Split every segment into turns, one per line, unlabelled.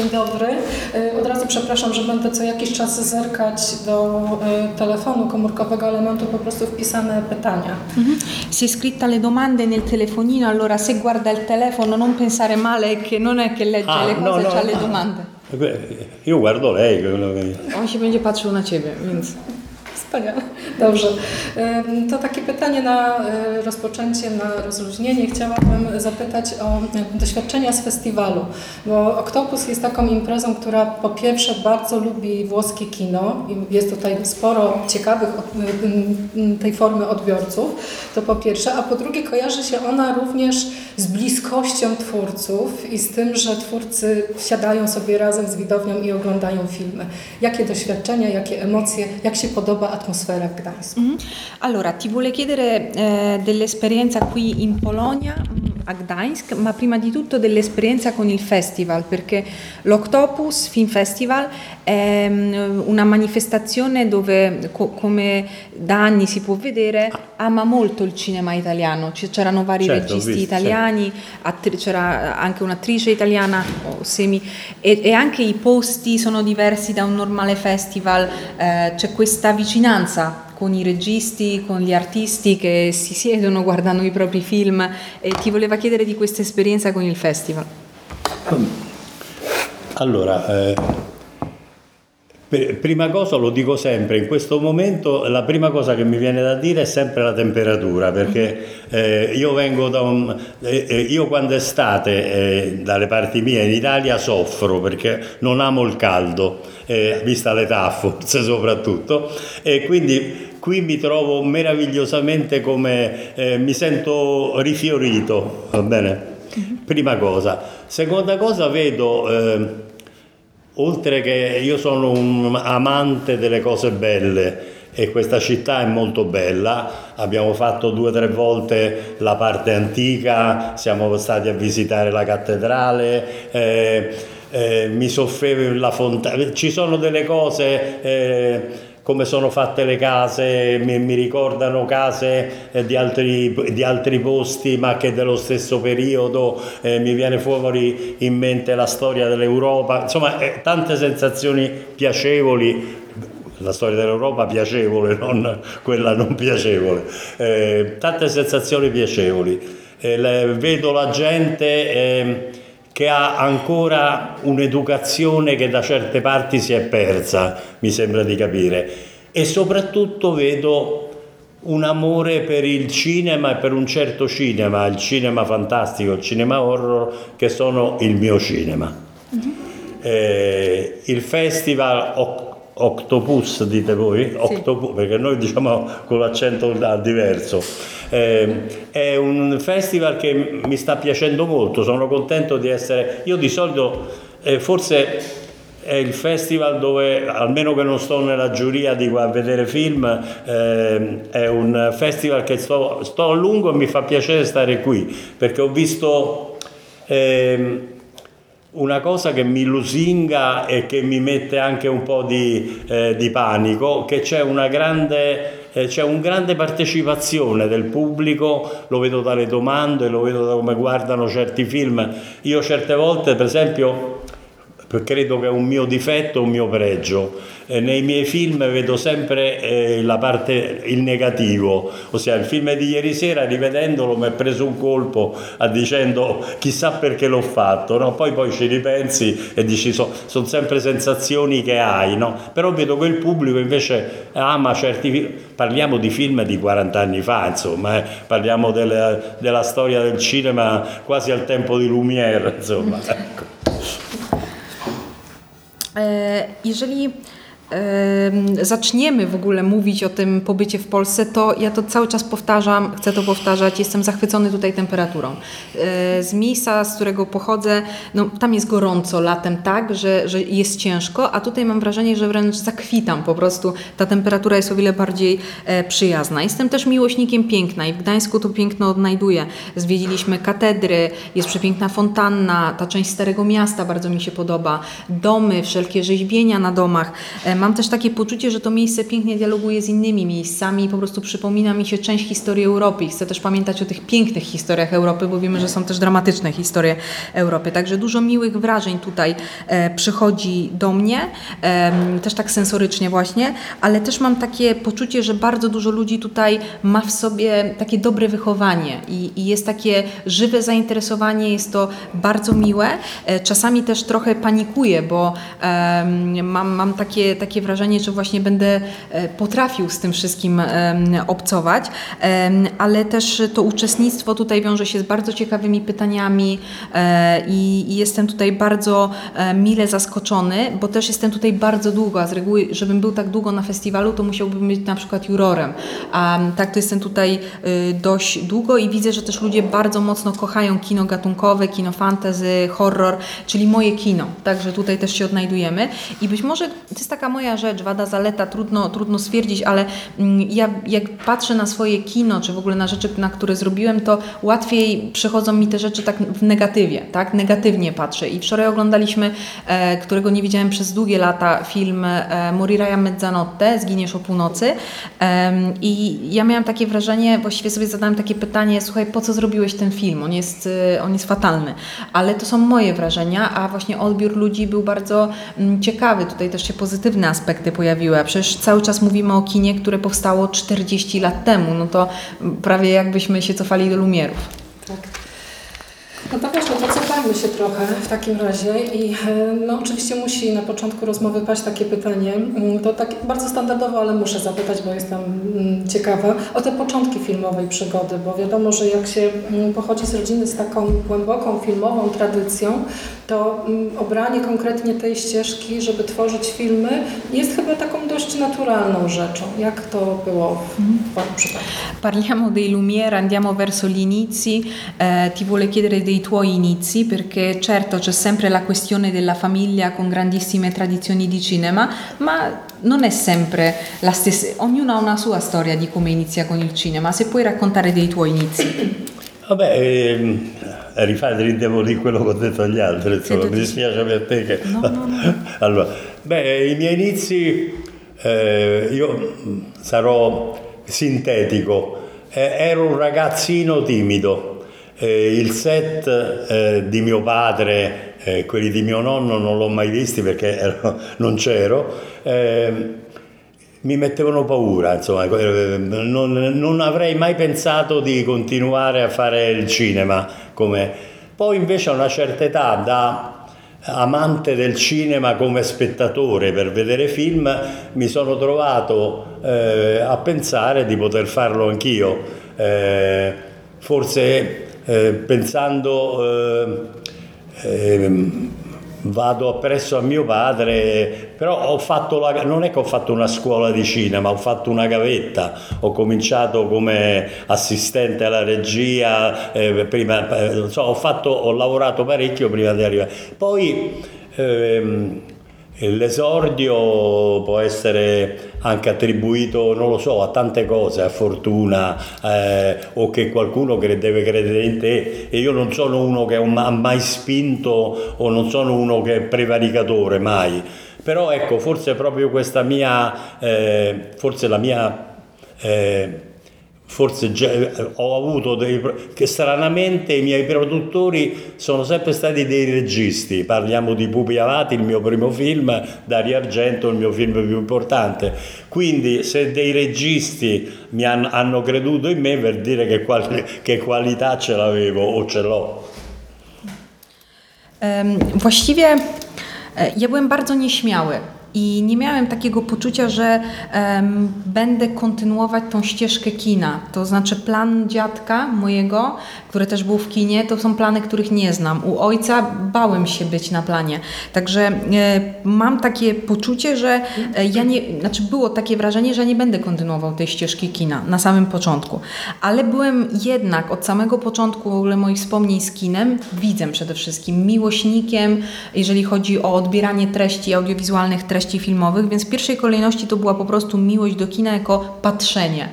dzień dobry. Od razu przepraszam, że będę co jakiś czas zerkać do telefonu komórkowego, ale mam tu po prostu wpisane pytania.
Mm-hmm. Si è scritta le domande nel telefonino, allora se guarda il telefono non pensare male che non è che legge ah, le cose, no, no, le domande.
Io guardo lei.
On się będzie patrzył na ciebie, więc...
Wspaniale. Dobrze. To takie pytanie na e, rozpoczęcie, na rozluźnienie. Chciałabym zapytać o doświadczenia z festiwalu, bo Oktopus jest taką imprezą, która po pierwsze bardzo lubi włoskie kino i jest tutaj sporo ciekawych tej formy odbiorców, to po pierwsze, a po drugie kojarzy się ona również z bliskością twórców i z tym, że twórcy siadają sobie razem z widownią i oglądają filmy. Jakie doświadczenia, jakie emocje, jak się podoba atmosfera w Gdańsku? Mm -hmm.
Allora, ti vuole chiedere eh, dell'esperienza qui in Polonia, mm, a Gdańsk, ma prima di tutto dell'esperienza con il festival, perché l'Octopus Film Festival è mm, una manifestazione dove, co come da anni si può vedere, ama molto il cinema italiano. C'erano vari certo, registi visto, italiani, certo. c'era anche un'attrice italiana, semi, e, e, anche i posti sono diversi da un normale festival, eh, c'è questa vicinanza con i registi, con gli artisti che si siedono, guardano i propri film e ti voleva chiedere di questa esperienza con il festival.
Allora, eh, prima cosa lo dico sempre, in questo momento la prima cosa che mi viene da dire è sempre la temperatura, perché eh, io vengo da un... Eh, eh io quando è estate eh, dalle parti mie in Italia soffro perché non amo il caldo, eh, vista l'età forse soprattutto, e quindi qui mi trovo meravigliosamente come eh, mi sento rifiorito, va bene? Mm-hmm. Prima cosa. Seconda cosa vedo, oltre che io sono un amante delle cose belle, e questa città è molto bella, abbiamo fatto due o tre volte la parte antica, siamo stati a visitare la cattedrale, eh, eh, mi soffrevo la fontana, ci sono delle cose eh, come sono fatte le case, mi, mi ricordano case eh, di, altri, di, altri, posti ma che dello stesso periodo, eh, mi viene fuori in mente la storia dell'Europa, insomma eh, tante sensazioni piacevoli. La storia dell'Europa piacevole, non quella non piacevole, eh, tante sensazioni piacevoli. Eh, le, vedo la gente eh, che ha ancora un'educazione che da certe parti si è persa, mi sembra di capire, e soprattutto vedo un amore per il cinema e per un certo cinema, il cinema fantastico, il cinema horror, che sono il mio cinema. Mm-hmm. Eh, il festival Octopus dite voi? Sì. Octopus, perché noi diciamo con l'accento diverso. Eh, è un festival che mi sta piacendo molto, sono contento di essere... Io di solito eh, forse è il festival dove, almeno che non sto nella giuria di a vedere film, eh, è un festival che sto, sto, a lungo e mi fa piacere stare qui, perché ho visto... Una cosa che mi lusinga e che mi mette anche un po' di, eh, di panico, che c'è una grande, eh, c'è un grande partecipazione del pubblico, lo vedo dalle domande, lo vedo da come guardano certi film. Io certe volte, per esempio, credo che è un mio difetto, un mio pregio eh, nei miei film vedo sempre eh, la parte, il negativo, ossia il film di ieri sera rivedendolo mi è preso un colpo a dicendo chissà perché l'ho fatto, no? poi, poi ci ripensi e dici sono son sempre sensazioni che hai, no? però vedo che il pubblico invece ama certi film, parliamo di film di 40 anni fa, insomma, eh? parliamo delle, della storia del cinema quasi al tempo di Lumière, insomma. Ecco.
Eh, jeżeli zaczniemy w ogóle mówić o tym pobycie w Polsce, to ja to cały czas powtarzam, chcę to powtarzać, jestem zachwycony tutaj temperaturą. E, z miejsca, z którego pochodzę, no, tam jest gorąco latem tak, że, że jest ciężko, a tutaj mam wrażenie, że wręcz zakwitam po prostu. Ta temperatura jest o wiele bardziej e, przyjazna. Jestem też miłośnikiem piękna i w Gdańsku to piękno odnajduję. Zwiedziliśmy katedry, jest przepiękna fontanna, ta część Starego Miasta bardzo mi się podoba, domy, wszelkie rzeźbienia na domach. Mam też takie poczucie, że to miejsce pięknie dialoguje z innymi miejscami i po prostu przypomina mi się część historii Europy. Chcę też pamiętać o tych pięknych historiach Europy, bo wiemy, że są też dramatyczne historie Europy. Także dużo miłych wrażeń tutaj e, przychodzi do mnie, też tak sensorycznie właśnie, ale też mam takie poczucie, że bardzo dużo ludzi tutaj ma w sobie takie dobre wychowanie i, i jest takie żywe zainteresowanie, jest to bardzo miłe. E, czasami też trochę panikuję, bo mam, mam takie, takie wrażenie, że właśnie będę e, potrafił z tym wszystkim obcować, ale też to uczestnictwo tutaj wiąże się z bardzo ciekawymi pytaniami e, i, i jestem tutaj bardzo e, mile zaskoczony, bo też jestem tutaj bardzo długo, a z reguły, żebym był tak długo na festiwalu, to musiałbym być na przykład jurorem. A tak to jestem tutaj y, dość długo i widzę, że też ludzie bardzo mocno kochają kino gatunkowe, kino fantasy, horror, czyli moje kino. Także tutaj też się odnajdujemy. I być może to jest taka moja rzecz, wada, zaleta, trudno, trudno stwierdzić, ale mm, ja jak patrzę na swoje kino, czy w ogóle na rzeczy, na które zrobiłem, to łatwiej przychodzą mi te rzeczy tak w negatywie, tak? Negatywnie patrzę. I wczoraj oglądaliśmy, e, którego nie widziałem przez długie lata, film e, Morirai a mezzanotte, Zginiesz o północy. I ja miałam takie wrażenie, właściwie sobie zadałam takie pytanie, słuchaj, po co zrobiłeś ten film? On jest, y, on jest fatalny. Ale to są moje wrażenia, a właśnie odbiór ludzi był bardzo mm, ciekawy. Tutaj też się pozytywne aspekty pojawiły. A przecież cały czas mówimy o kinie, które powstało 40 lat temu. No to prawie jakbyśmy się cofali do Lumierów.
Tak. No to wiesz, no to cofajmy się trochę w takim razie i e, no oczywiście musi na początku rozmowy paść takie pytanie, mm, to tak bardzo standardowo, ale muszę zapytać, bo jestem mm, ciekawa, o te początki filmowej przygody, bo wiadomo, że jak się mm, pochodzi z rodziny z taką głęboką filmową tradycją, to mm, obranie konkretnie tej ścieżki, żeby tworzyć filmy, jest chyba taką dość naturalną rzeczą. Jak to było w Panu przypadku?
Parliamo dei Lumiere, andiamo verso gli inizi, eh, ti vuole chiedere dei tuoi inizi perché certo c'è sempre la questione della famiglia con grandissime tradizioni di cinema, ma non è sempre la stessa, ognuno ha una sua storia di come inizia con il cinema, se puoi raccontare dei tuoi inizi.
Vabbè, ehm, rifate rindevo di quello che ho detto agli altri, insomma, mi dispiace per te che...
No, no, no.
allora, beh, i miei inizi, eh, io mh, sarò sintetico, Eh, ero un ragazzino timido, Eh, il set eh, di mio padre, eh, quelli di mio nonno non l'ho mai visti perché ero- non c'ero, eh, mi mettevano paura, insomma, eh, non, non avrei mai pensato di continuare a fare il cinema come... Poi invece a una certa età, da amante del cinema come spettatore per vedere film, mi sono trovato eh, a pensare di poter farlo anch'io. Eh, forse eh, pensando... eh, ehm, vado appresso a mio padre, però la, non è che ho fatto una scuola di cinema, ho fatto una gavetta, ho cominciato come assistente alla regia, eh, prima, eh, so, ho, fatto, ho lavorato parecchio prima di arrivare. Poi ehm, l'esordio può essere anche attribuito, non lo so, a tante cose, a fortuna eh, o che qualcuno cre- deve credere in te e io non sono uno che ha ma- ha mai spinto o non sono uno che è prevaricatore, mai. Però ecco, forse proprio questa mia, eh, forse la mia... eh, Forse già- ho avuto dei... che stranamente i miei produttori sono sempre stati dei registi, parliamo di Pupi Avati, il mio primo film, Dario Argento, il mio film più importante. Quindi se dei registi mi han- hanno creduto in me per dire che, qual- che qualità ce l'avevo o ce l'ho.
Em, Właściwie ja byłem bardzo nieśmiały i nie miałem takiego poczucia, że em, będę kontynuować tą ścieżkę kina. To znaczy plan dziadka mojego, który też był w kinie, to są plany, których nie znam. U ojca bałem się być na planie. Także e, mam takie poczucie, że e, ja nie, znaczy było takie wrażenie, że nie będę kontynuował tej ścieżki kina na samym początku. Ale byłem jednak od samego początku w ogóle moich wspomnień z kinem widzem przede wszystkim, miłośnikiem, jeżeli chodzi o odbieranie treści audiowizualnych, treści treści filmowych, więc w pierwszej kolejności to była po prostu miłość do kina jako patrzenie.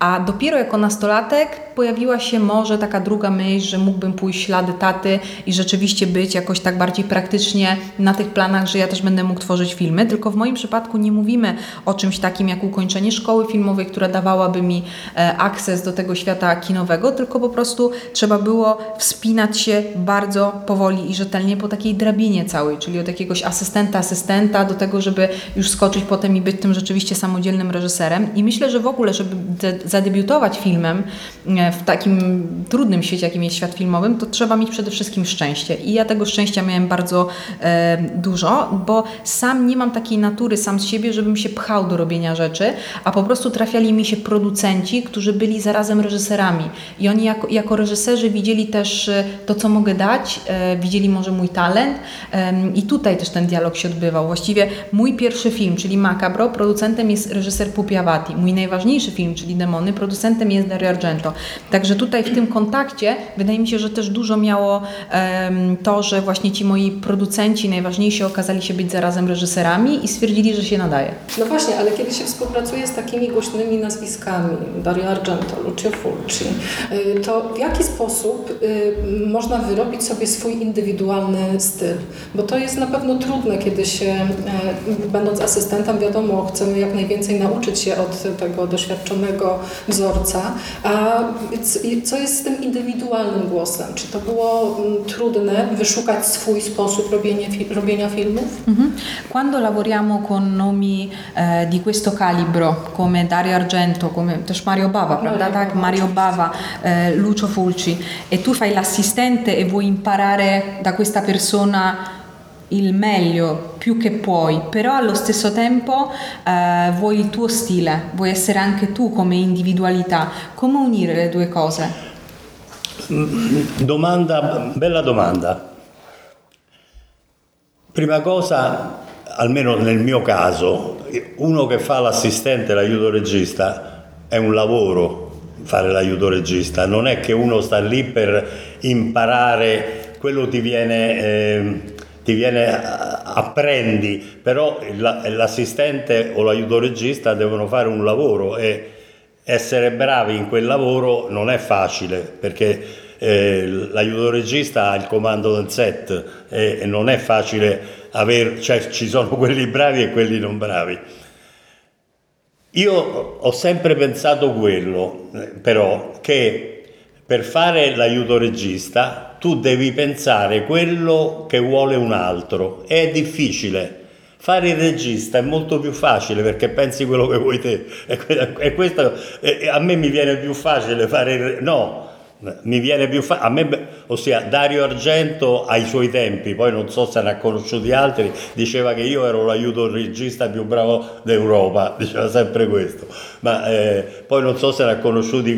A dopiero jako nastolatek pojawiła się może taka druga myśl, że mógłbym pójść ślady taty i rzeczywiście być jakoś tak bardziej praktycznie na tych planach, że ja też będę mógł tworzyć filmy. Tylko w moim przypadku nie mówimy o czymś takim jak ukończenie szkoły filmowej, która dawałaby mi e, akces do tego świata kinowego, tylko po prostu trzeba było wspinać się bardzo powoli i rzetelnie po takiej drabinie całej, czyli od jakiegoś asystenta, asystenta do tego, żeby już skoczyć potem i być tym rzeczywiście samodzielnym reżyserem. I myślę, że w ogóle, żeby zadebiutować filmem e, w takim trudnym świecie, jakim jest świat filmowym, to trzeba mieć przede wszystkim szczęście. I ja tego szczęścia miałem bardzo e, dużo, bo sam nie mam takiej natury sam z siebie, żebym się pchał do robienia rzeczy, a po prostu trafiali mi się producenci, którzy byli zarazem reżyserami. I oni jako, jako reżyserzy widzieli też e, to, co mogę dać, widzieli może mój talent i tutaj też ten dialog się odbywał. Właściwie mój pierwszy film, czyli Macabro, producentem jest reżyser Pupiavati. Mój najważniejszy film, czyli Producentem jest Dario Argento. Także tutaj w tym kontakcie wydaje mi się, że też dużo miało to, że właśnie ci moi producenci najważniejsi okazali się być zarazem reżyserami i stwierdzili, że się nadaje.
No właśnie, ale kiedy się współpracuje z takimi głośnymi nazwiskami, Dario Argento, Lucio Fulci, y, to w jaki sposób y, można wyrobić sobie swój indywidualny styl? Bo to jest na pewno trudne, kiedy się, y, będąc asystentem, wiadomo, chcemy jak najwięcej nauczyć się od tego doświadczonego wzorca, a co jest z tym indywidualnym głosem? Czy to było mm, trudne wyszukać swój sposób robienia, robienia filmów? -hmm.
Quando lavoriamo con nomi eh, di questo calibro, come Dario Argento, come też Mario Bava, prawda? Mario, tak, Mario Bava, eh, Lucio Fulci, e tu fai l'assistente e vuoi imparare da questa persona il meglio più che puoi, però allo stesso tempo eh, vuoi il tuo stile, vuoi essere anche tu come individualità. Come unire le due cose?
Domanda, bella domanda. Prima cosa, almeno nel mio caso, uno che fa l'assistente, l'aiuto regista, è un lavoro fare l'aiuto regista, non è che uno sta lì per imparare, quello ti viene, eh, ti viene apprendi, però l'assistente o l'aiuto regista devono fare un lavoro e essere bravi in quel lavoro non è facile perché eh, l'aiuto regista ha il comando del set e, e non è facile avere, cioè ci sono quelli bravi e quelli non bravi. Io ho sempre pensato quello, eh, però, che per fare l'aiuto regista tu devi pensare quello che vuole un altro. È difficile Fare il regista è molto più facile perché pensi quello che vuoi te. E questo a me mi viene più facile fare il no, mi viene più facile, ossia Dario Argento ai suoi tempi, poi non so se ne ha conosciuti altri, diceva che io ero l'aiuto regista più bravo d'Europa, diceva sempre questo, ma eh, poi non so se ne ha conosciuti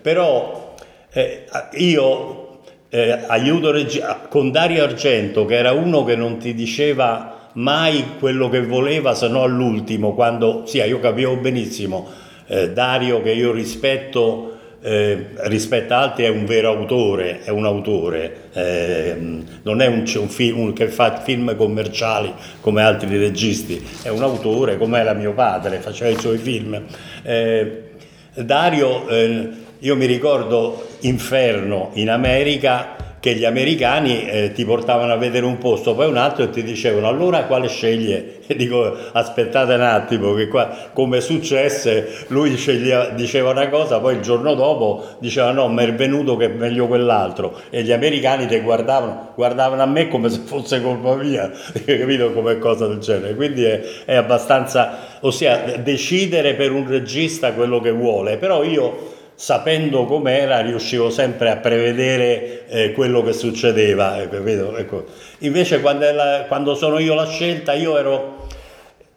però eh, io eh, aiuto regista con Dario Argento che era uno che non ti diceva mai quello che voleva se no all'ultimo, quando, sì, io capivo benissimo, eh, Dario che io rispetto, eh, rispetto a altri è un vero autore, è un autore, eh, non è un, un film che fa film commerciali come altri registi, è un autore come era mio padre, faceva i suoi film. Eh, Dario, eh, io mi ricordo Inferno in America, che gli americani eh, ti portavano a vedere un posto, poi un altro e ti dicevano allora quale sceglie? E dico aspettate un attimo che qua come successe lui sceglia, diceva una cosa, poi il giorno dopo diceva no mi è venuto che è meglio quell'altro. E gli americani ti guardavano, guardavano a me come se fosse colpa mia, capito come cosa del genere, quindi è, è abbastanza, ossia decidere per un regista quello che vuole, però io sapendo com'era riuscivo sempre a prevedere eh, quello che succedeva. Ecco, ecco. Invece quando, la, quando, sono io la scelta, io ero,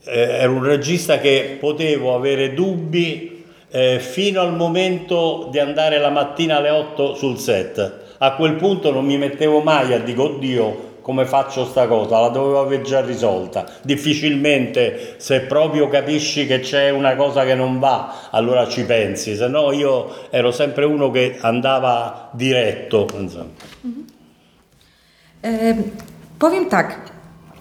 eh, ero un regista che potevo avere dubbi eh, fino al momento di andare la mattina alle 8 sul set. A quel punto non mi mettevo mai a dire, oddio, come faccio sta cosa, la dovevo aver già risolta. Difficilmente se proprio capisci che c'è una cosa che non va, allora ci pensi, se no io ero sempre uno che andava diretto. Mm-hmm.
Eh, powiem tak.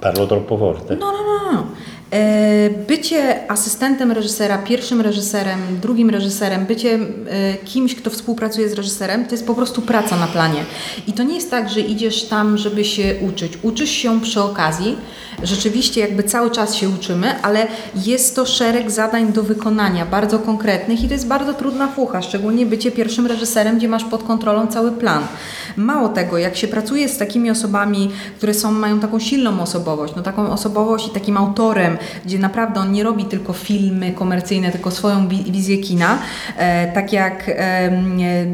Parlo troppo forte?
No, no, no. no. E, bycie asystentem reżysera, pierwszym reżyserem, drugim reżyserem, bycie e, kimś, kto współpracuje z reżyserem, to jest po prostu praca na planie. I to nie jest tak, że idziesz tam, żeby się uczyć. Uczysz się przy okazji, rzeczywiście jakby cały czas się uczymy, ale jest to szereg zadań do wykonania, bardzo konkretnych i to jest bardzo trudna fucha, szczególnie bycie pierwszym reżyserem, gdzie masz pod kontrolą cały plan. Mało tego, jak się pracuje z takimi osobami, które są, mają taką silną osobowość, no taką osobowość i takim autorem, gdzie naprawdę on nie robi tylko filmy komercyjne, tylko swoją wi- wizję kina, e, tak jak e,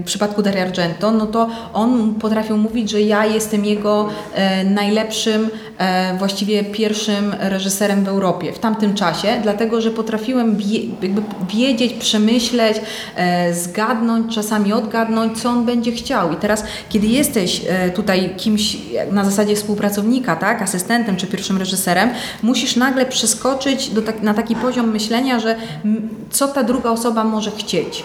w przypadku Dario Argento, no to on potrafił mówić, że ja jestem jego e, najlepszym, właściwie pierwszym reżyserem w Europie w tamtym czasie, dlatego że potrafiłem jakby wiedzieć, przemyśleć, zgadnąć, czasami odgadnąć, co on będzie chciał. I teraz, kiedy jesteś tutaj kimś na zasadzie współpracownika, tak, asystentem czy pierwszym reżyserem, musisz nagle przeskoczyć do tak, na taki poziom myślenia, że co ta druga osoba może chcieć.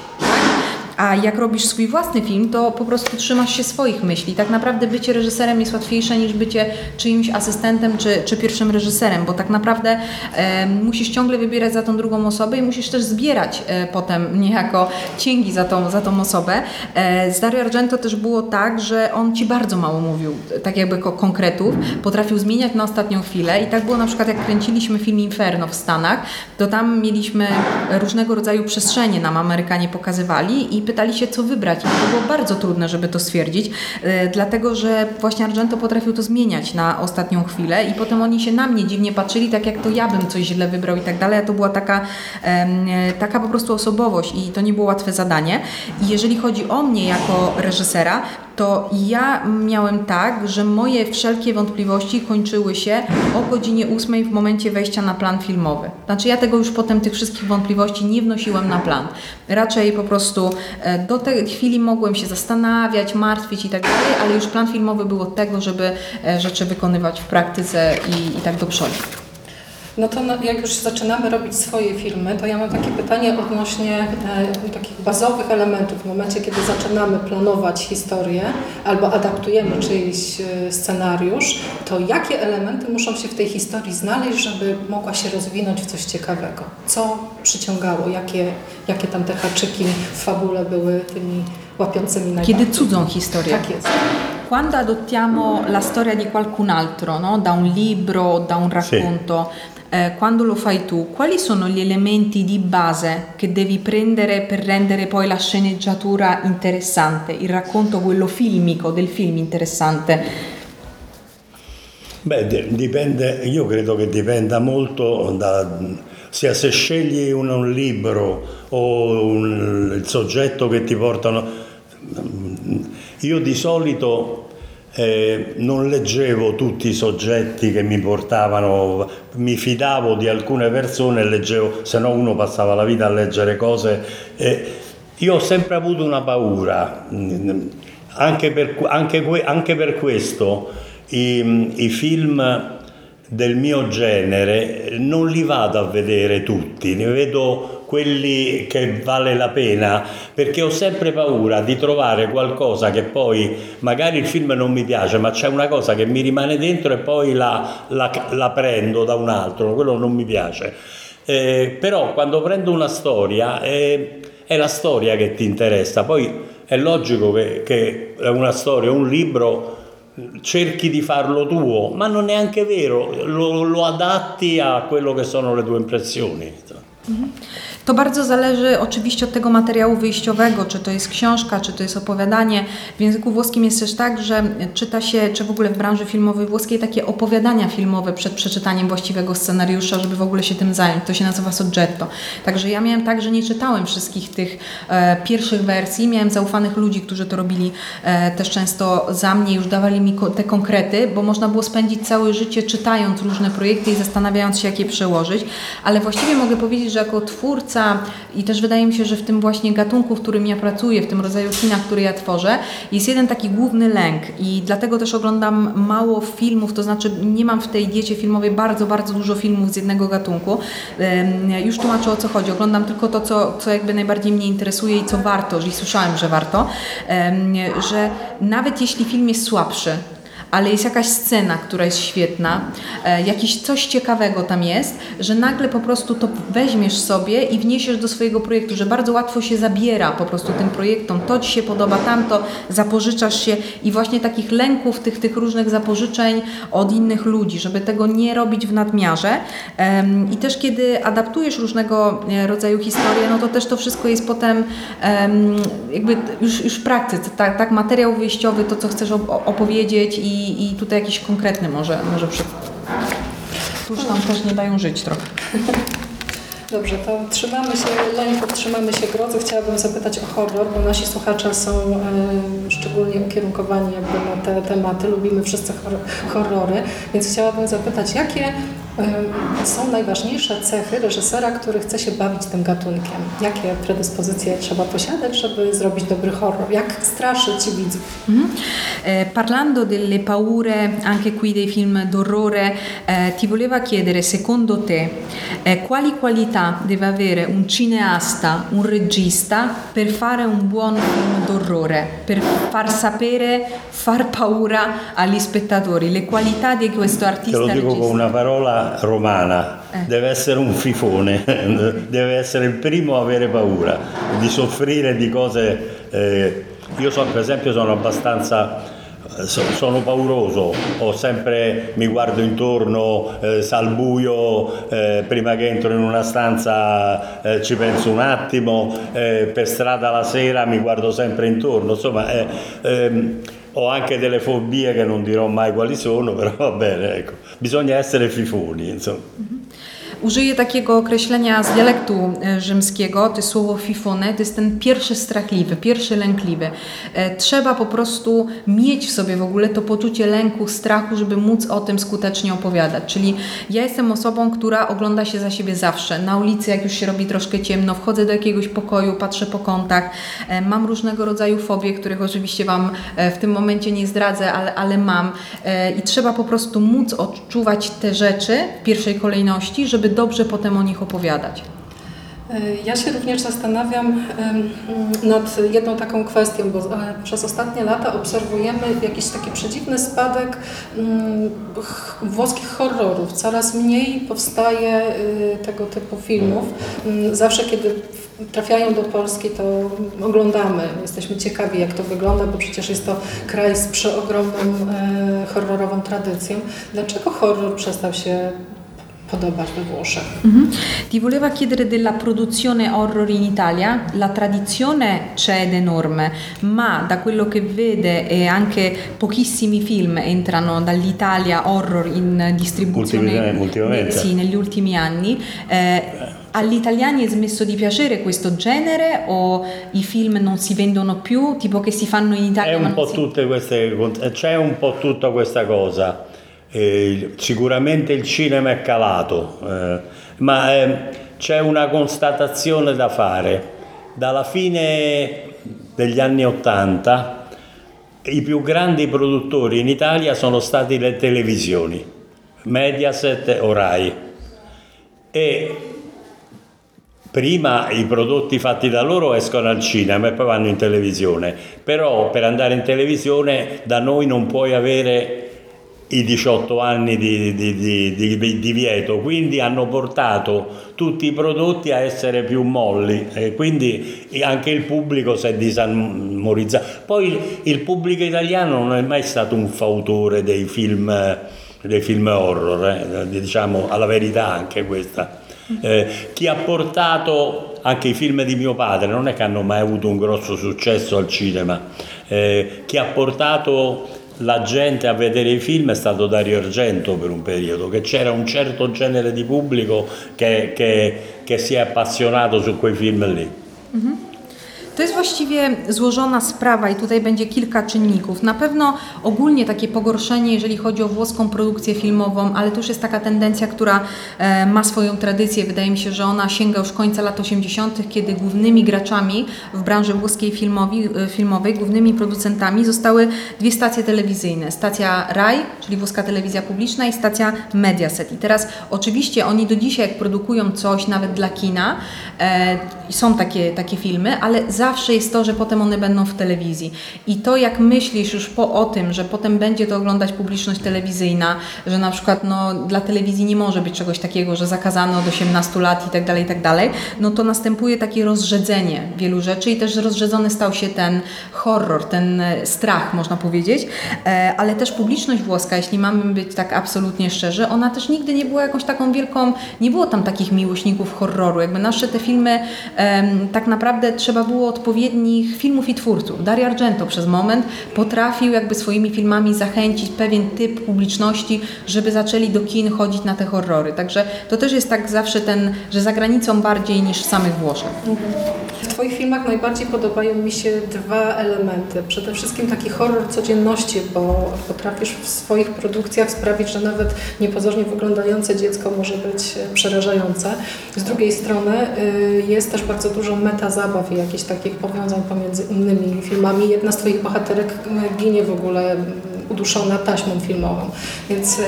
A jak robisz swój własny film, to po prostu trzymasz się swoich myśli. Tak naprawdę bycie reżyserem jest łatwiejsze niż bycie czyimś asystentem czy, czy pierwszym reżyserem, bo tak naprawdę e, musisz ciągle wybierać za tą drugą osobę i musisz też zbierać e, potem niejako cięgi za tą, za tą osobę. E, z Dario Argento też było tak, że on ci bardzo mało mówił, tak jakby ko- konkretów, potrafił zmieniać na ostatnią chwilę i tak było na przykład jak kręciliśmy film Inferno w Stanach, to tam mieliśmy różnego rodzaju przestrzenie nam Amerykanie pokazywali i pytali się, co wybrać. I to było bardzo trudne, żeby to stwierdzić, e, dlatego że właśnie Argento potrafił to zmieniać na ostatnią chwilę i potem oni się na mnie dziwnie patrzyli, tak jak to ja bym coś źle wybrał i tak dalej, a to była taka, taka po prostu osobowość i to nie było łatwe zadanie. I jeżeli chodzi o mnie jako reżysera, to ja miałem tak, że moje wszelkie wątpliwości kończyły się o godzinie 8 w momencie wejścia na plan filmowy. Znaczy ja tego już potem tych wszystkich wątpliwości nie wnosiłem na plan. Raczej po prostu e, do tej chwili mogłem się zastanawiać, martwić i tak dalej, ale już plan filmowy był od tego, żeby e, rzeczy wykonywać w praktyce i, i tak do przodu.
No to jak już zaczynamy robić swoje filmy, to ja mam takie pytanie odnośnie e, takich bazowych elementów. W momencie, kiedy zaczynamy planować historię albo adaptujemy czyjś e, scenariusz, to jakie elementy muszą się w tej historii znaleźć, żeby mogła się rozwinąć w coś ciekawego? Co przyciągało? Jakie, jakie tam te haczyki w fabule były tymi łapiącymi najbardziej?
Kiedy cudzą historię.
Tak jest.
Quando adottiamo la storia di qualcun altro, no? da un libro, da un racconto, eh, quando lo fai tu, quali sono gli elementi di base che devi prendere per rendere poi la sceneggiatura interessante, il racconto quello filmico del film interessante?
Beh, de- dipende, io credo che dipenda molto da sia se scegli un, un libro o un- il soggetto che ti portano. Io di solito eh, non leggevo tutti i soggetti che mi portavano, mi fidavo di alcune persone e leggevo, se no uno passava la vita a leggere cose. eh, io ho sempre avuto una paura, anche per, anche anche per questo i, i film del mio genere non li vado a vedere tutti, ne vedo quelli che vale la pena perché ho sempre paura di trovare qualcosa che poi magari il film non mi piace ma c'è una cosa che mi rimane dentro e poi la, la- la prendo da un altro, quello non mi piace. Eh, però quando prendo una storia eh, è la storia che ti interessa, poi è logico che, che una storia, un libro cerchi di farlo tuo, ma non è neanche vero, lo, lo adatti a quello che sono le tue impressioni.
To bardzo zależy oczywiście od tego materiału wyjściowego, czy to jest książka, czy to jest opowiadanie. W języku włoskim jest też tak, że czyta się, czy w ogóle w branży filmowej włoskiej, takie opowiadania filmowe przed przeczytaniem właściwego scenariusza, żeby w ogóle się tym zająć. To się nazywa soggetto. Także ja miałem tak, że nie czytałem wszystkich tych e, pierwszych wersji. Miałem zaufanych ludzi, którzy to robili e, też często za mnie, już dawali mi ko- te konkrety, bo można było spędzić całe życie czytając różne projekty i zastanawiając się, jak je przełożyć. Ale właściwie mogę powiedzieć, że jako twórca i też wydaje mi się, że w tym właśnie gatunku, w którym ja pracuję, w tym rodzaju kina, który ja tworzę, jest jeden taki główny lęk i dlatego też oglądam mało filmów, to znaczy nie mam w tej diecie filmowej bardzo, bardzo dużo filmów z jednego gatunku. Już tłumaczę o co chodzi. Oglądam tylko to, co, co jakby najbardziej mnie interesuje i co warto, i słyszałem, że warto, że nawet jeśli film jest słabszy, ale jest jakaś scena, która jest świetna, e, jakiś coś ciekawego tam jest, że nagle po prostu to weźmiesz sobie i wniesiesz do swojego projektu, że bardzo łatwo się zabiera po prostu tym projektom. To Ci się podoba, tamto, zapożyczasz się i właśnie takich lęków, tych, tych różnych zapożyczeń od innych ludzi, żeby tego nie robić w nadmiarze. I też kiedy adaptujesz różnego e, rodzaju historie, no to też to wszystko jest potem em, jakby już, już w praktyce, tak, tak materiał wyjściowy, to co chcesz op- opowiedzieć i, i tutaj jakiś konkretny może, może przykład. Tam też nie dają żyć trochę.
Dobrze, to trzymamy się lęków, trzymamy się grozy. Chciałabym zapytać o horror, bo nasi słuchacze są e, szczególnie ukierunkowani jakby na te tematy. Lubimy wszyscy hor- horrory, więc chciałabym zapytać, jakie są najważniejsze cechy reżysera, który chce się bawić tym gatunkiem? Jakie predyspozycje trzeba posiadać, żeby zrobić dobry horror? Jak straszyć widzów?
Mhm. Eh, parlando delle paure anche qui dei film d'orrore, eh, ti voleva chiedere secondo te eh, quali qualità deve avere un cineasta, un regista per fare un buon film d'orrore, per far sapere, far paura agli spettatori, le qualità di questo
Te
artista
lo dico
regista.
con una parola romana,
Eh.
deve essere un fifone, deve essere il primo a avere paura, di soffrire di cose... eh, io so, per esempio sono abbastanza... eh, so- Sono pauroso, ho sempre, mi guardo intorno, eh, se al buio, eh, prima che entro in una stanza eh, ci penso un attimo, eh, per strada la sera mi guardo sempre intorno, insomma eh, ehm, ho anche delle fobie che non dirò mai quali sono, però va bene, ecco. bisogna essere fifoni. Insomma.
Użyję takiego określenia z dialektu e, rzymskiego, to jest słowo fifone, to jest ten pierwszy strachliwy, pierwszy lękliwy. E, Trzeba po prostu mieć w sobie w ogóle to poczucie lęku, strachu, żeby móc o tym skutecznie opowiadać. Czyli ja jestem osobą, która ogląda się za siebie zawsze. Na ulicy, jak już się robi troszkę ciemno, wchodzę do jakiegoś pokoju, patrzę po kątach, e, mam różnego rodzaju fobie, których oczywiście Wam w tym momencie nie zdradzę, ale, ale mam. I trzeba po prostu móc odczuwać te rzeczy w pierwszej kolejności, żeby dobrze potem o nich opowiadać.
Ja się również zastanawiam nad jedną taką kwestią, bo e, przez ostatnie lata obserwujemy jakiś taki przedziwny spadek mm, ch- włoskich horrorów. Coraz mniej powstaje y, tego typu filmów. Mm, Zawsze, kiedy trafiają do Polski, to oglądamy. Jesteśmy ciekawi, jak to wygląda, bo przecież jest to kraj z przeogromną e, horrorową tradycją. Dlaczego horror przestał się podobać we Włoszech?
Mhm. Ti voleva chiedere della produzione horror in Italia. La tradizione c'è ed è enorme, ma da quello che vede e anche pochissimi film entrano dall'Italia horror in distribuzione
Ultimamente- ultimamente.
sì, negli ultimi anni. Eh, agli italiani è smesso di piacere questo genere o i film non si vendono più, tipo che si fanno in
È
Italia? ma
un po'
si-
tutte queste, c'è un po' tutta questa cosa. Eh, sicuramente il cinema è calato, eh, ma eh, c'è una constatazione da fare. Dalla fine degli anni Ottanta i più grandi produttori in Italia sono stati le televisioni, Mediaset o Rai. E Prima i prodotti fatti da loro escono al cinema e poi vanno in televisione, però per andare in televisione da noi non puoi avere i 18 anni di, di- di- di- divieto, quindi hanno portato tutti i prodotti a essere più molli e quindi anche il pubblico si è disamorizzato. Poi il, il pubblico italiano non è mai stato un fautore dei film, dei film horror, eh, diciamo alla verità anche questa. Eh, chi ha portato anche i film di mio padre non è che hanno mai avuto un grosso successo al cinema, Eh, chi ha portato la gente a vedere i film è stato Dario Argento per un periodo, che c'era un certo genere di pubblico che, che- che si è appassionato su quei film lì.
To jest właściwie złożona sprawa i tutaj będzie kilka czynników. Na pewno ogólnie takie pogorszenie, jeżeli chodzi o włoską produkcję filmową, ale to już jest taka tendencja, która e, ma swoją tradycję. Wydaje mi się, że ona sięga już końca lat 80., kiedy głównymi graczami w branży włoskiej filmowi, e, filmowej, głównymi producentami zostały dwie stacje telewizyjne. Stacja RAI, czyli włoska telewizja publiczna i stacja Mediaset. I teraz oczywiście oni do dzisiaj, jak produkują coś nawet dla kina, e, są takie, takie filmy, ale zawsze jest to, że potem one będą w telewizji. I to jak myślisz już po o tym, że potem będzie to oglądać publiczność telewizyjna, że na przykład no, dla telewizji nie może być czegoś takiego, że zakazano od 18 lat i tak dalej, i tak dalej, no to następuje takie rozrzedzenie wielu rzeczy i też rozrzedzony stał się ten horror, ten e, strach, można powiedzieć, E, ale też publiczność włoska, jeśli mamy być tak absolutnie szczerzy, ona też nigdy nie była jakąś taką wielką, nie było tam takich miłośników horroru, jakby nasze te filmy, tak naprawdę trzeba było odpowiednich filmów i twórców. Dario Argento przez moment potrafił jakby swoimi filmami zachęcić pewien typ publiczności, żeby zaczęli do kin chodzić na te horrory. Także to też jest tak zawsze ten, że za granicą bardziej niż w samych Włoszech.
W Twoich filmach najbardziej podobają mi się dwa elementy. Przede wszystkim taki horror codzienności, bo potrafisz w swoich produkcjach sprawić, że nawet niepozornie wyglądające dziecko może być przerażające. Z drugiej strony y, jest też bardzo dużo metazabaw i jakichś takich powiązań pomiędzy innymi filmami. Jedna z Twoich bohaterek ginie w ogóle uduszona taśmą filmową. Więc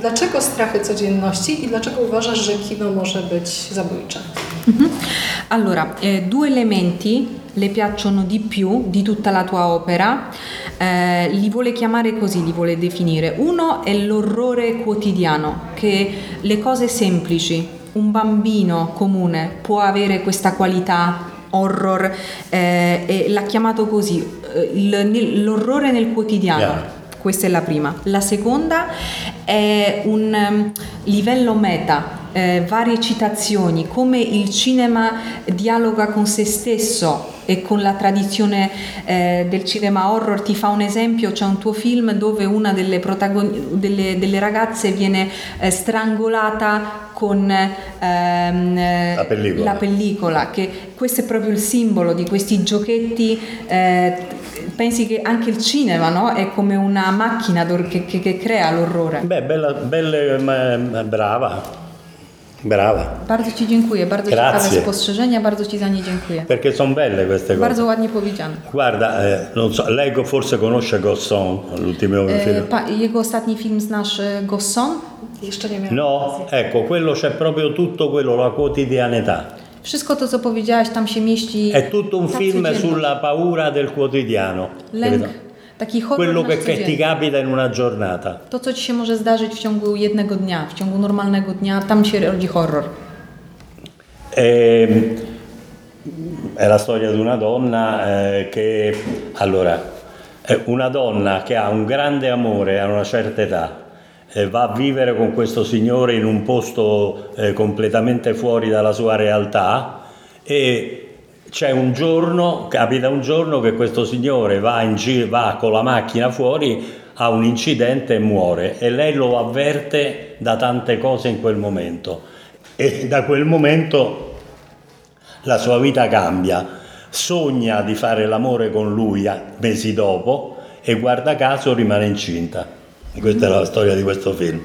dlaczego strachy codzienności i dlaczego uważasz, że kino może być zabójcze?
Allora, eh, due elementi le piacciono di più di tutta la tua opera, eh, li vuole chiamare così, li vuole definire. Uno è l'orrore quotidiano, che le cose semplici, un bambino comune può avere questa qualità horror eh, e l'ha chiamato così, eh, il- l'orrore nel quotidiano.
Chiaro.
Questa è la prima. La seconda è un ehm, livello meta, eh, varie citazioni, come il cinema dialoga con se stesso e con la tradizione eh, del cinema horror. Ti fa un esempio, c'è un tuo film dove una delle, protagoni- delle- delle ragazze viene eh, strangolata con ehm, eh,
La pellicola.
la pellicola, che questo è proprio il simbolo di questi giochetti. eh, pensi che anche il cinema no? è come una macchina che, che- che crea l'orrore.
Beh, bella, belle, ma- brava, brava,
Bardzo Ci dziękuję, bardzo
Grazie.
ciekawe spostrzeżenia, bardzo Ci za nie dziękuję.
perché sono belle queste cose.
Bardzo ładnie powiedziane.
Guarda, eh, non so, lei forse conosce Gosson, l'ultimo
E,
film.
pa, jego ostatni film znasz e, Gosson?
Jeszcze nie miałam
No, ecco, quello c'è proprio tutto quello, la quotidianità.
Wszystko to, co powiedziałaś, tam się mieści.
È tutto un
ta
film sulla paura del quotidiano.
Lęk? Taki horror
Quello che, ti capita in una giornata.
To, co Ci się może zdarzyć w ciągu jednego dnia, w ciągu normalnego dnia, tam się rodzi horror.
E, è la storia di una donna eh, che, allora, una donna che ha un grande amore a una certa età, eh, va a vivere con questo signore in un posto eh, completamente fuori dalla sua realtà e c'è un giorno, capita un giorno che questo signore va, in gi- va con la macchina fuori, ha un incidente e muore e lei lo avverte da tante cose in quel momento e da quel momento la sua vita cambia, sogna di fare l'amore con lui mesi dopo e guarda caso rimane incinta. Questa è la storia di questo film.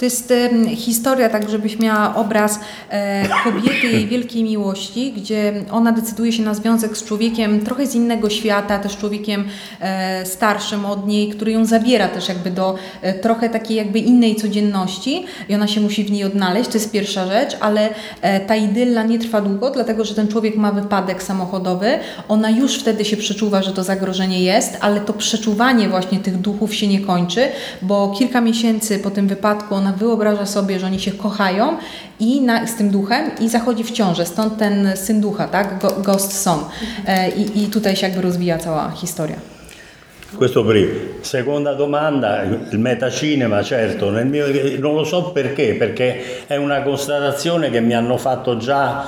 To jest historia, tak żebyś miała obraz e, kobiety jej wielkiej miłości, gdzie ona decyduje się na związek z człowiekiem trochę z innego świata, też człowiekiem e, starszym od niej, który ją zabiera też jakby do e, trochę takiej jakby innej codzienności i ona się musi w niej odnaleźć, to jest pierwsza rzecz, ale ta idylla nie trwa długo, dlatego że ten człowiek ma wypadek samochodowy, ona już wtedy się przeczuwa, że to zagrożenie jest, ale to przeczuwanie właśnie tych duchów się nie kończy, bo kilka miesięcy po tym wypadku ona wyobraża sobie, że oni się kochają i na, z tym duchem i zachodzi w ciążę, stąd ten syn ducha, tak? Go, ghost son. E, i, I tutaj się jakby rozwija cała historia.
Questo primo. Seconda domanda, il metacinema, certo, mio, non lo so perché, perché è una constatazione che mi hanno fatto già,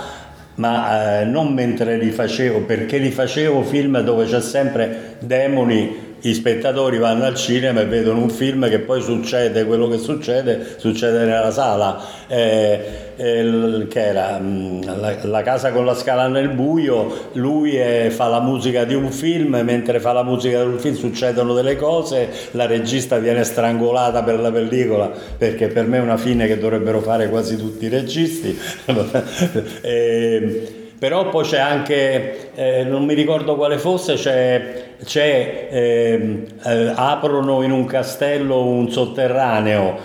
ma eh, non mentre li facevo, perché li facevo film dove c'è sempre demoni, gli spettatori vanno al cinema e vedono un film che poi succede, quello che succede, succede nella sala. Eh, eh, che era mm, la, la casa con la scala nel buio, lui eh, fa la musica di un film, mentre fa la musica di un film succedono delle cose, la regista viene strangolata per la pellicola, perché per me è una fine che dovrebbero fare quasi tutti i registi. Eh, però poi c'è anche eh, non mi ricordo quale fosse, c'è, c'è ehm, eh, aprono in un castello un sotterraneo,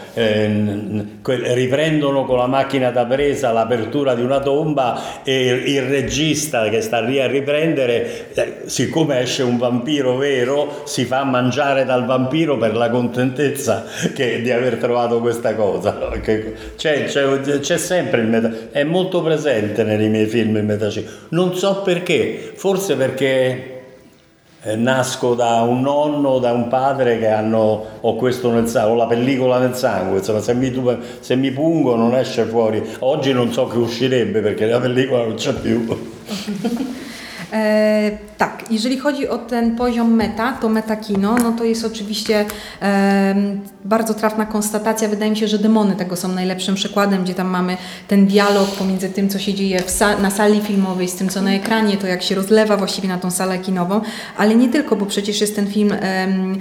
que- riprendono con la macchina da presa l'apertura di una tomba e il regista che sta lì a riprendere, eh, siccome esce un vampiro vero, si fa mangiare dal vampiro per la contentezza che- di aver trovato questa cosa. C'è, c'è- c'è sempre il meta, è molto presente nei miei film il metacinema. Non so perché, forse perché eh, nasco da un nonno, da un padre che hanno, ho questo nel sangue, ho la pellicola nel sangue, insomma se mi, se mi pungo non esce fuori. Oggi non so che uscirebbe perché la pellicola non c'è più.
E, tak, jeżeli chodzi o ten poziom meta, to metakino, no to jest oczywiście em, bardzo trafna konstatacja. Wydaje mi się, że demony tego są najlepszym przykładem, gdzie tam mamy ten dialog pomiędzy tym, co się dzieje sa- na sali filmowej, z tym, co na ekranie, to jak się rozlewa właściwie na tą salę kinową, ale nie tylko, bo przecież jest ten film em,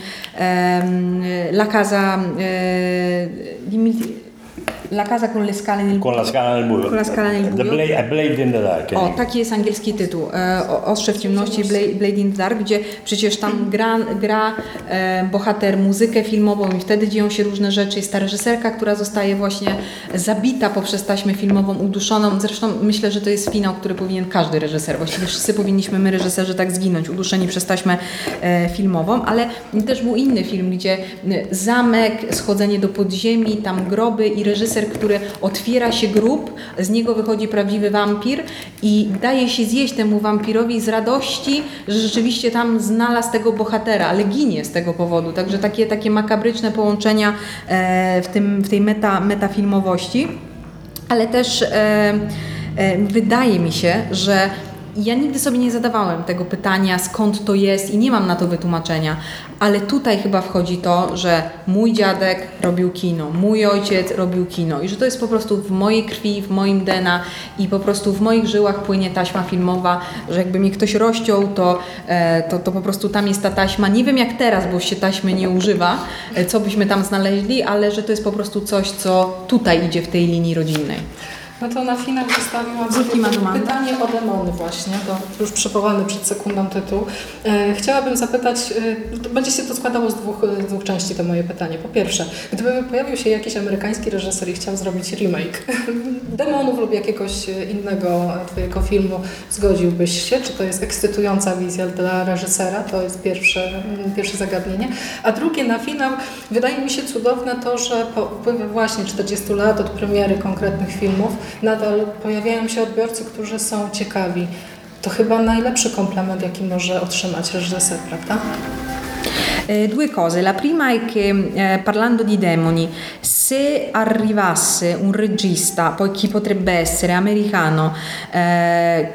La Casa e, La Casa con le scale nel
Con la scala nel buio.
Con la scala nel
The
buio.
Blade, a Blade in the Dark.
O, taki jest angielski tytuł. E, Ostrze w ciemności, Blade, Blade in the Dark, gdzie przecież tam gra, gra e, bohater muzykę filmową i wtedy dzieją się różne rzeczy. Jest ta reżyserka, która zostaje właśnie zabita poprzez taśmę filmową, uduszoną. Zresztą myślę, że to jest finał, który powinien każdy reżyser. Właściwie wszyscy powinniśmy, my reżyserzy, tak zginąć, uduszeni przez taśmę e, filmową. Ale też był inny film, gdzie zamek, schodzenie do podziemi, tam groby i reżyser, który otwiera się grób, z niego wychodzi prawdziwy wampir i daje się zjeść temu wampirowi z radości, że rzeczywiście tam znalazł tego bohatera, ale ginie z tego powodu. Także takie, takie makabryczne połączenia e, w, tym, w tej meta, metafilmowości. Ale też e, e, wydaje mi się, że ja nigdy sobie nie zadawałem tego pytania, skąd to jest i nie mam na to wytłumaczenia, ale tutaj chyba wchodzi to, że mój dziadek robił kino, mój ojciec robił kino i że to jest po prostu w mojej krwi, w moim DNA i po prostu w moich żyłach płynie taśma filmowa, że jakby mnie ktoś rozciął, to, e, to, to po prostu tam jest ta taśma. Nie wiem jak teraz, bo się taśmy nie używa, e, co byśmy tam znaleźli, ale że to jest po prostu coś, co tutaj idzie w tej linii rodzinnej.
No to na finał zostawiłam sobie pytanie o demony właśnie, to już przywołany przed sekundą tytuł. E, chciałabym zapytać, e, będzie się to składało z dwóch, e, z dwóch części to moje pytanie. Po pierwsze, gdyby pojawił się jakiś amerykański reżyser i chciał zrobić remake demonów lub jakiegoś e, innego e, twojego filmu, zgodziłbyś się? Czy to jest ekscytująca wizja dla reżysera? To jest pierwsze, mm, pierwsze zagadnienie. A drugie na finał, wydaje mi się cudowne to, że po upływie właśnie 40 lat od premiery konkretnych filmów nadal pojawiają się odbiorcy, którzy są ciekawi. To chyba najlepszy komplement, jaki może otrzymać reżyser, prawda?
Eh, due cose. La prima è che eh, parlando di demoni, se arrivasse un regista, poi chi potrebbe essere americano, eh,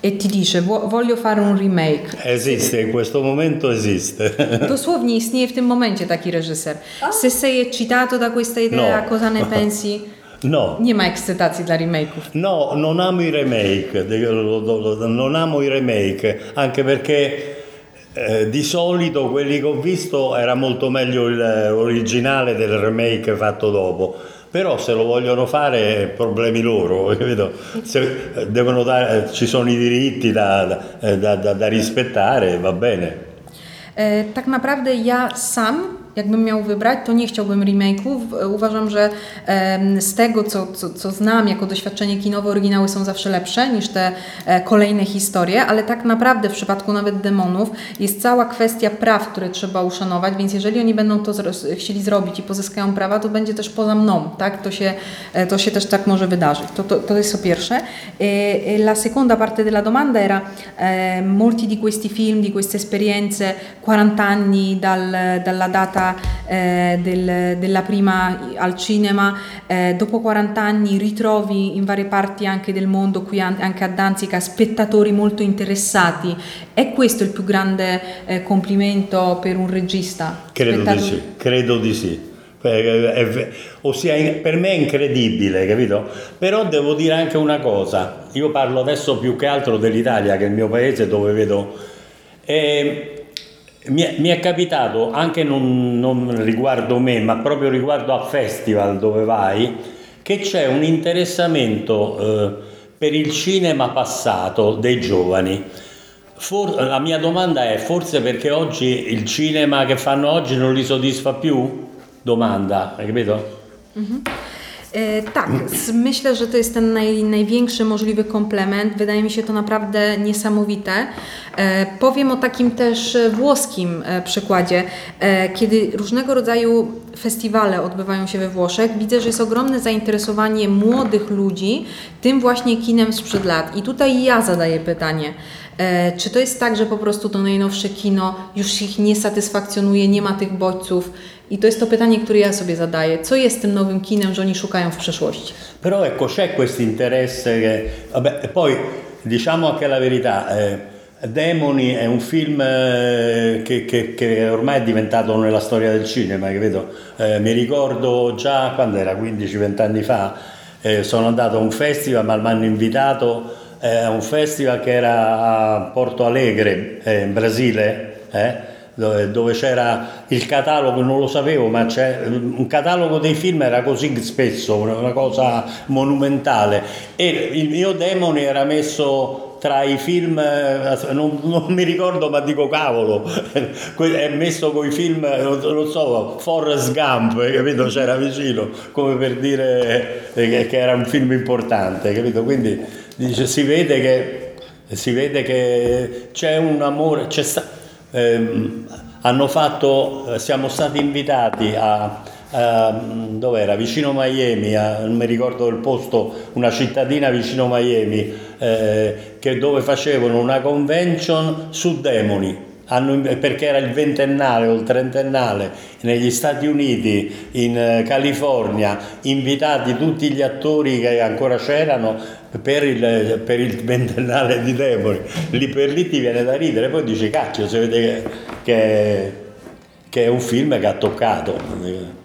e ti dice "Vo- voglio fare un remake,
Esiste, in questo momento esiste.
dosłownie istnieje w tym momencie taki reżyser. Se sei eccitato da questa idea,
No.
cosa ne pensi?
No.
Nie ma ekscytacji dla remake'ów.
No, non amo i remake, non amo i remake, anche perché eh, di solito quelli che ho visto era molto meglio l'originale del remake fatto dopo. Però se lo vogliono fare problemi loro, eh, devono dare, ci sono i diritti da, da- da- da- da rispettare, va bene.
E, tak naprawdę ja sam, jakbym miał wybrać, to nie chciałbym remake'ów. Uważam, że z tego, co, co, co znam jako doświadczenie kinowe, oryginały są zawsze lepsze niż te e, kolejne historie, ale tak naprawdę w przypadku nawet demonów jest cała kwestia praw, które trzeba uszanować, więc jeżeli oni będą to chcieli zrobić i pozyskają prawa, to będzie też poza mną, tak? To się, e, to się też tak może wydarzyć. To, to, to jest po pierwsze. E, La seconda parte della domanda era molti di questi film, di queste esperienze, 40 anni dal- dalla data eh, del- della prima al cinema, eh, dopo 40 anni ritrovi in varie parti anche del mondo, qui an- anche a Danzica, spettatori molto interessati. È questo il più grande eh, complimento per un regista?
Credo di
Spettatori-
sì, credo di sì. Ossia, per me è incredibile, capito? Però devo dire anche una cosa, io parlo adesso più che altro dell'Italia, che è il mio paese dove vedo... eh, mi, è, mi è capitato, anche non, non riguardo me, ma proprio riguardo a festival dove vai, che c'è un interessamento eh, per il cinema passato dei giovani. for- la mia domanda è forse perché oggi il cinema che fanno oggi non li soddisfa più? Domanda, hai capito?
E, tak, s- myślę, że to jest ten naj, największy możliwy komplement. Wydaje mi się to naprawdę niesamowite. E, powiem o takim też e, włoskim e, przykładzie. E, kiedy różnego rodzaju festiwale odbywają się we Włoszech, widzę, że jest ogromne zainteresowanie młodych ludzi tym właśnie kinem sprzed lat. I tutaj ja zadaję pytanie. E, Czy to jest tak, że po prostu to najnowsze kino już ich nie satysfakcjonuje, nie ma tych bodźców? I to jest to pytanie, które ja sobie zadaję. Co jest tym nowym kinem, że oni szukają w przeszłości?
Però ecco, c'è questo interesse che... Vabbè, e poi diciamo anche la verità, eh, Demoni è un film eh, che, che- che ormai è diventato nella storia del cinema? Eh, mi ricordo già quando era 15-20 anni fa, eh, sono andato a un festival, ma mi hanno invitato eh, un festival che era a Porto Alegre, eh, in Brasile, eh, dove, dove c'era il catalogo, non lo sapevo, ma c'è un catalogo dei film era così spesso, una, cosa monumentale. E il mio demone era messo tra i film, eh, non, non mi ricordo, ma dico cavolo, è messo con i film, non so, Forrest Gump, eh, capito? C'era vicino, come per dire eh, che era un film importante, capito? Quindi dice, si vede che si vede che c'è un amore, c'è sta- ehm, hanno fatto, siamo stati invitati a, a- dov'era? Vicino Miami, a- non mi ricordo il posto, una cittadina vicino Miami, eh, che dove facevano una convention su demoni. Hanno- perché era il ventennale o il trentennale negli Stati Uniti, in eh, California, invitati tutti gli attori che ancora c'erano per il, per il ventennale di Demoni. Lì per lì ti viene da ridere, poi dici cacchio, si vede che, che, che è un film che ha toccato.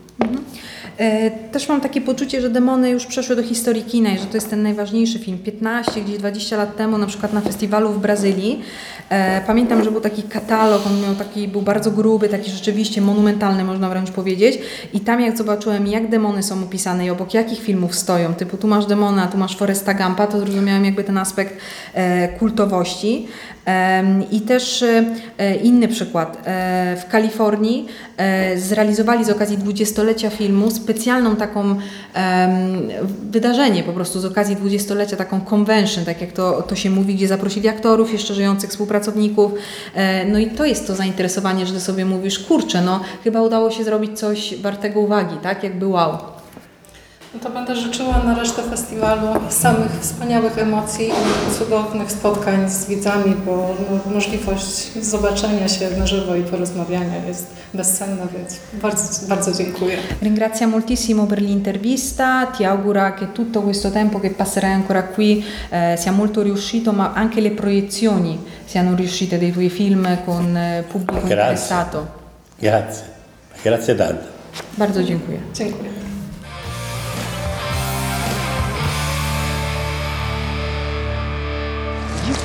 E, Też mam takie poczucie, że demony już przeszły do historii kina i że to jest ten najważniejszy film. 15, gdzieś 20 lat temu, na przykład na festiwalu w Brazylii, e, pamiętam, że był taki katalog, on miał taki, był bardzo gruby, taki rzeczywiście monumentalny, można wręcz powiedzieć. I tam jak zobaczyłem, jak demony są opisane i obok jakich filmów stoją, typu tu masz demona, tu masz Foresta Gampa, to zrozumiałem jakby ten aspekt e, kultowości. I też e, inny przykład. E, W Kalifornii e, zrealizowali z okazji dwudziestolecia filmu specjalną taką wydarzenie po prostu z okazji dwudziestolecia, taką convention, tak jak to, to się mówi, gdzie zaprosili aktorów, jeszcze żyjących współpracowników. E, No i to jest to zainteresowanie, że ty sobie mówisz, kurczę, no chyba udało się zrobić coś wartego uwagi, tak? Jakby wow.
No to będę życzyła na resztę festiwalu samych wspaniałych emocji i cudownych spotkań z widzami, bo no, możliwość zobaczenia się na żywo i porozmawiania jest bezcenna, więc bardzo, bardzo dziękuję.
Ringrazia moltissimo per l'intervista, ti augura che tutto questo tempo che passerai ancora qui eh, sia molto riuscito, ma anche le proiezioni siano riuscite dei tuoi film con eh, pubblico
Grazie.
interessato.
Grazie, grazie tanto.
Bardzo dziękuję.
Dziękuję.